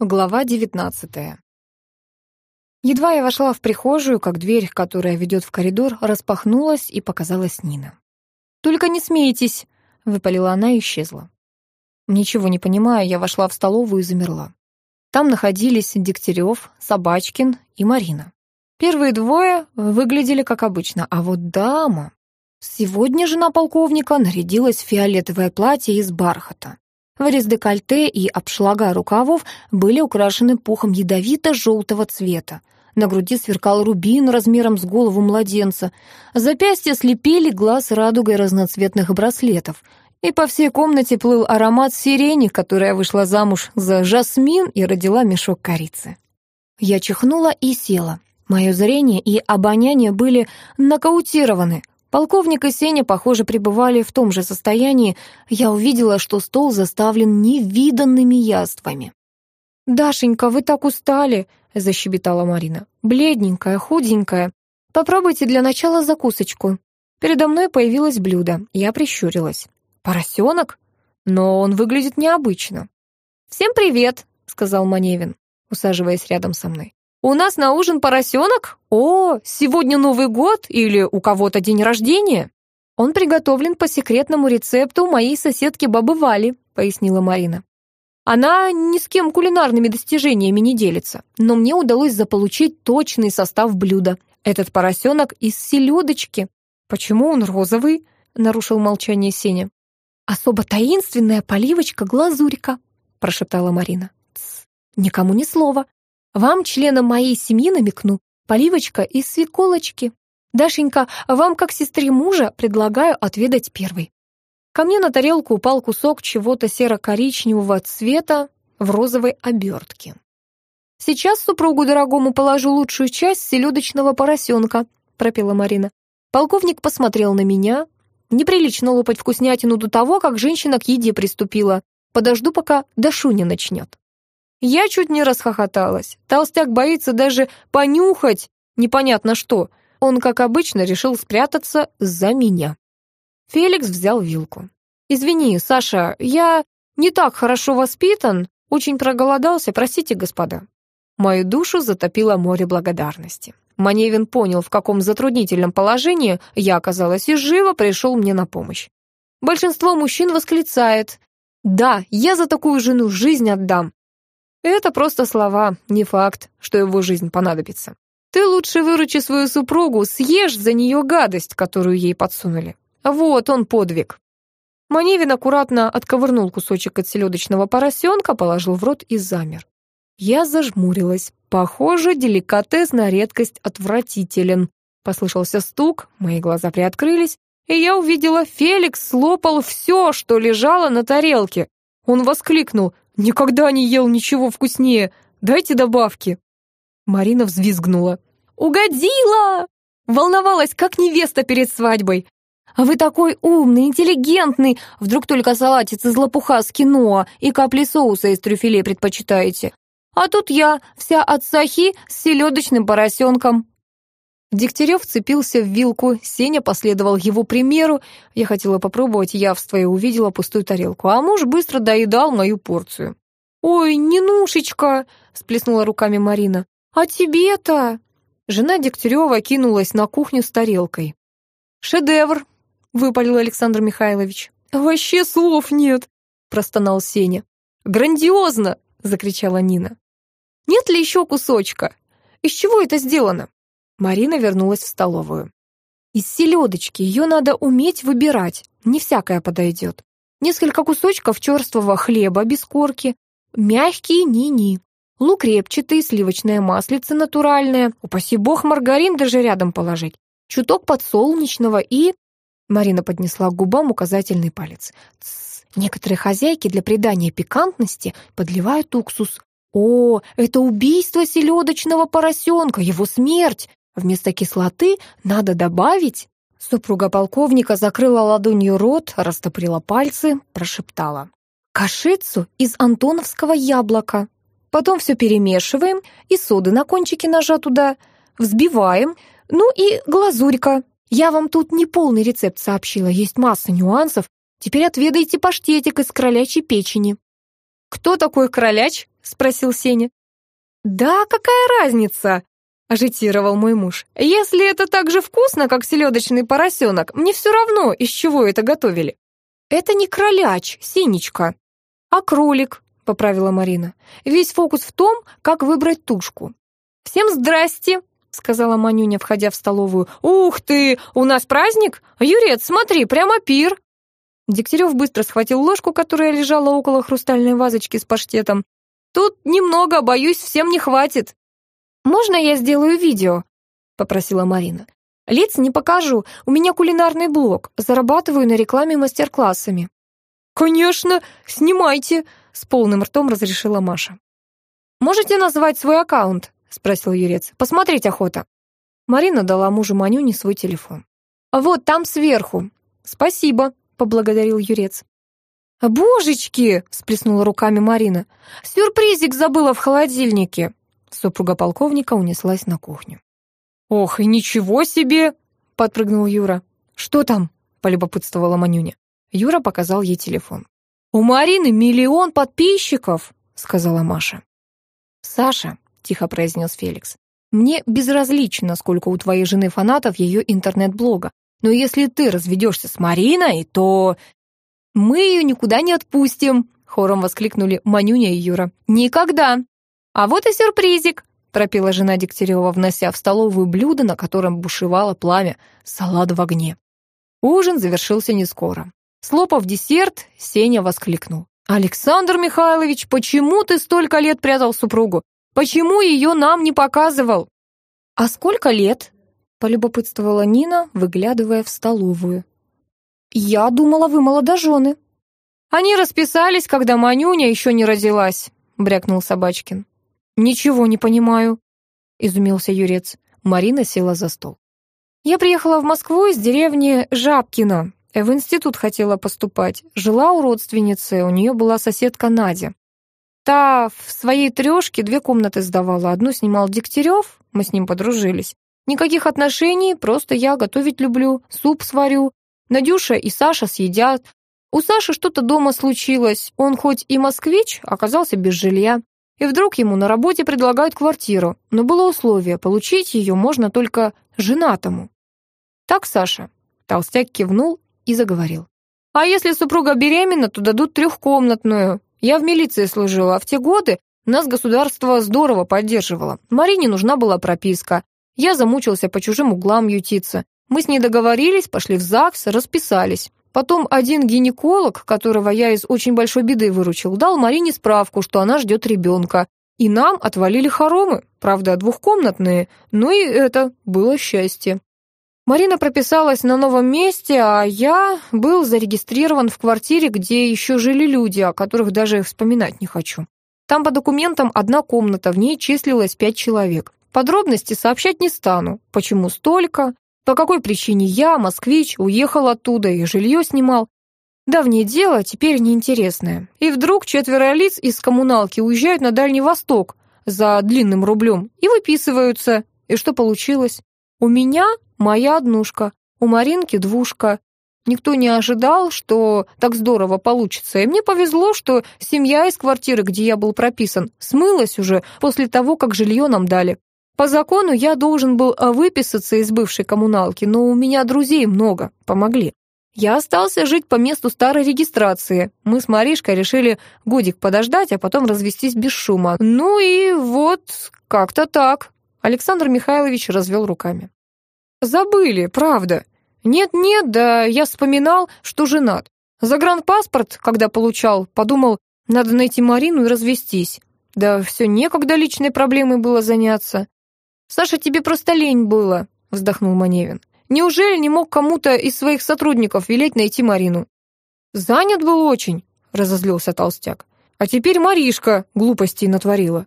Глава девятнадцатая. Едва я вошла в прихожую, как дверь, которая ведет в коридор, распахнулась, и показалась Нина. «Только не смейтесь!» — выпалила она и исчезла. Ничего не понимая, я вошла в столовую и замерла. Там находились Дегтярев, Собачкин и Марина. Первые двое выглядели как обычно, а вот дама... Сегодня жена полковника нарядилась в фиолетовое платье из бархата. Вырез декольте и обшлага рукавов были украшены пухом ядовито-желтого цвета. На груди сверкал рубин размером с голову младенца. Запястья слепили глаз радугой разноцветных браслетов. И по всей комнате плыл аромат сирени, которая вышла замуж за жасмин и родила мешок корицы. Я чихнула и села. Мое зрение и обоняние были нокаутированы — Полковник и Сеня, похоже, пребывали в том же состоянии. Я увидела, что стол заставлен невиданными яствами. «Дашенька, вы так устали!» — защебетала Марина. «Бледненькая, худенькая. Попробуйте для начала закусочку». Передо мной появилось блюдо. Я прищурилась. «Поросенок? Но он выглядит необычно». «Всем привет!» — сказал Маневин, усаживаясь рядом со мной. «У нас на ужин поросенок? О, сегодня Новый год или у кого-то день рождения?» «Он приготовлен по секретному рецепту моей соседки Бабы Вали», — пояснила Марина. «Она ни с кем кулинарными достижениями не делится, но мне удалось заполучить точный состав блюда. Этот поросенок из селедочки. Почему он розовый?» — нарушил молчание Сеня. «Особо таинственная поливочка-глазурька», — прошептала Марина. «Тсс, никому ни слова. Вам, членам моей семьи, намекну, поливочка из свеколочки. Дашенька, вам, как сестре мужа, предлагаю отведать первый. Ко мне на тарелку упал кусок чего-то серо-коричневого цвета в розовой обертке. «Сейчас супругу дорогому положу лучшую часть селедочного поросенка», пропела Марина. Полковник посмотрел на меня. Неприлично лопать вкуснятину до того, как женщина к еде приступила. Подожду, пока Дашуня начнет. Я чуть не расхохоталась. Толстяк боится даже понюхать непонятно что. Он, как обычно, решил спрятаться за меня. Феликс взял вилку. «Извини, Саша, я не так хорошо воспитан, очень проголодался, простите, господа». Мою душу затопило море благодарности. Маневин понял, в каком затруднительном положении я оказалась, и живо пришел мне на помощь. Большинство мужчин восклицает «Да, я за такую жену жизнь отдам, это просто слова, не факт, что его жизнь понадобится. Ты лучше выручи свою супругу, съешь за нее гадость, которую ей подсунули. Вот он подвиг. Маневин аккуратно отковырнул кусочек от селедочного поросенка, положил в рот и замер. Я зажмурилась. Похоже, деликатес на редкость отвратителен. Послышался стук, мои глаза приоткрылись, и я увидела, Феликс слопал все, что лежало на тарелке. Он воскликнул Никогда не ел ничего вкуснее. Дайте добавки. Марина взвизгнула. Угодила! Волновалась, как невеста перед свадьбой. А вы такой умный, интеллигентный. Вдруг только салатец из лопуха с киноа и капли соуса из трюфеле предпочитаете. А тут я, вся от сахи, с селедочным поросенком. Дегтярев вцепился в вилку, Сеня последовал его примеру. Я хотела попробовать явство и увидела пустую тарелку, а муж быстро доедал мою порцию. «Ой, Нинушечка!» — сплеснула руками Марина. «А тебе-то?» Жена Дегтярева кинулась на кухню с тарелкой. «Шедевр!» — выпалил Александр Михайлович. «Вообще слов нет!» — простонал Сеня. «Грандиозно!» — закричала Нина. «Нет ли еще кусочка? Из чего это сделано?» Марина вернулась в столовую. «Из селедочки ее надо уметь выбирать, не всякая подойдет. Несколько кусочков черствого хлеба без корки, мягкие ни-ни, лук репчатый, сливочное маслице натуральное, упаси бог, маргарин даже рядом положить, чуток подсолнечного и...» Марина поднесла к губам указательный палец. «Тссс, некоторые хозяйки для придания пикантности подливают уксус. О, это убийство селедочного поросенка, его смерть! Вместо кислоты надо добавить... Супруга полковника закрыла ладонью рот, растоприла пальцы, прошептала. «Кашицу из антоновского яблока. Потом все перемешиваем, и соды на кончике ножа туда, взбиваем, ну и глазурька. Я вам тут не полный рецепт сообщила, есть масса нюансов. Теперь отведайте паштетик из кролячьей печени». «Кто такой кроляч?» — спросил Сеня. «Да какая разница?» — ажитировал мой муж. «Если это так же вкусно, как селедочный поросенок, мне все равно, из чего это готовили». «Это не кроляч, Синечка, а кролик», — поправила Марина. «Весь фокус в том, как выбрать тушку». «Всем здрасте!» — сказала Манюня, входя в столовую. «Ух ты! У нас праздник? Юрец, смотри, прямо пир!» Дегтярев быстро схватил ложку, которая лежала около хрустальной вазочки с паштетом, Тут немного, боюсь, всем не хватит. Можно я сделаю видео? попросила Марина. Лиц не покажу, у меня кулинарный блог, зарабатываю на рекламе мастер-классами. Конечно, снимайте, с полным ртом разрешила Маша. Можете назвать свой аккаунт? спросил Юрец. Посмотреть охота. Марина дала мужу Манюне свой телефон. Вот там сверху. Спасибо, поблагодарил Юрец. «Божечки!» — всплеснула руками Марина. «Сюрпризик забыла в холодильнике!» Супруга полковника унеслась на кухню. «Ох, и ничего себе!» — подпрыгнул Юра. «Что там?» — полюбопытствовала Манюня. Юра показал ей телефон. «У Марины миллион подписчиков!» — сказала Маша. «Саша», — тихо произнес Феликс, «мне безразлично, сколько у твоей жены фанатов ее интернет-блога. Но если ты разведешься с Мариной, то «Мы ее никуда не отпустим!» — хором воскликнули Манюня и Юра. «Никогда!» «А вот и сюрпризик!» — пропела жена Дегтярева, внося в столовую блюдо, на котором бушевало пламя, салат в огне. Ужин завершился не скоро. Слопав десерт, Сеня воскликнул. «Александр Михайлович, почему ты столько лет прятал супругу? Почему ее нам не показывал?» «А сколько лет?» — полюбопытствовала Нина, выглядывая в столовую. «Я думала, вы молодожены». «Они расписались, когда Манюня еще не родилась», — брякнул Собачкин. «Ничего не понимаю», — изумился Юрец. Марина села за стол. «Я приехала в Москву из деревни Жабкино. В институт хотела поступать. Жила у родственницы, у нее была соседка Надя. Та в своей трешке две комнаты сдавала. Одну снимал Дегтярев, мы с ним подружились. Никаких отношений, просто я готовить люблю, суп сварю, Надюша и Саша съедят. У Саши что-то дома случилось. Он хоть и москвич, оказался без жилья. И вдруг ему на работе предлагают квартиру, но было условие, получить ее можно только женатому. Так, Саша. Толстяк кивнул и заговорил. А если супруга беременна, то дадут трехкомнатную. Я в милиции служила, а в те годы нас государство здорово поддерживало. Марине нужна была прописка. Я замучился по чужим углам ютиться. Мы с ней договорились, пошли в ЗАГС, расписались. Потом один гинеколог, которого я из очень большой беды выручил, дал Марине справку, что она ждет ребенка. И нам отвалили хоромы, правда, двухкомнатные, но и это было счастье. Марина прописалась на новом месте, а я был зарегистрирован в квартире, где еще жили люди, о которых даже вспоминать не хочу. Там по документам одна комната, в ней числилось пять человек. Подробности сообщать не стану. Почему столько? По какой причине я, москвич, уехал оттуда и жилье снимал? Давнее дело, теперь неинтересное. И вдруг четверо лиц из коммуналки уезжают на Дальний Восток за длинным рублем и выписываются. И что получилось? У меня моя однушка, у Маринки двушка. Никто не ожидал, что так здорово получится, и мне повезло, что семья из квартиры, где я был прописан, смылась уже после того, как жилье нам дали. По закону я должен был а, выписаться из бывшей коммуналки, но у меня друзей много, помогли. Я остался жить по месту старой регистрации. Мы с Маришкой решили годик подождать, а потом развестись без шума. Ну и вот как-то так. Александр Михайлович развел руками. Забыли, правда. Нет-нет, да я вспоминал, что женат. Загранпаспорт, когда получал, подумал, надо найти Марину и развестись. Да все некогда личной проблемой было заняться. «Саша, тебе просто лень было», — вздохнул Маневин. «Неужели не мог кому-то из своих сотрудников велеть найти Марину?» «Занят был очень», — разозлился толстяк. «А теперь Маришка глупостей натворила».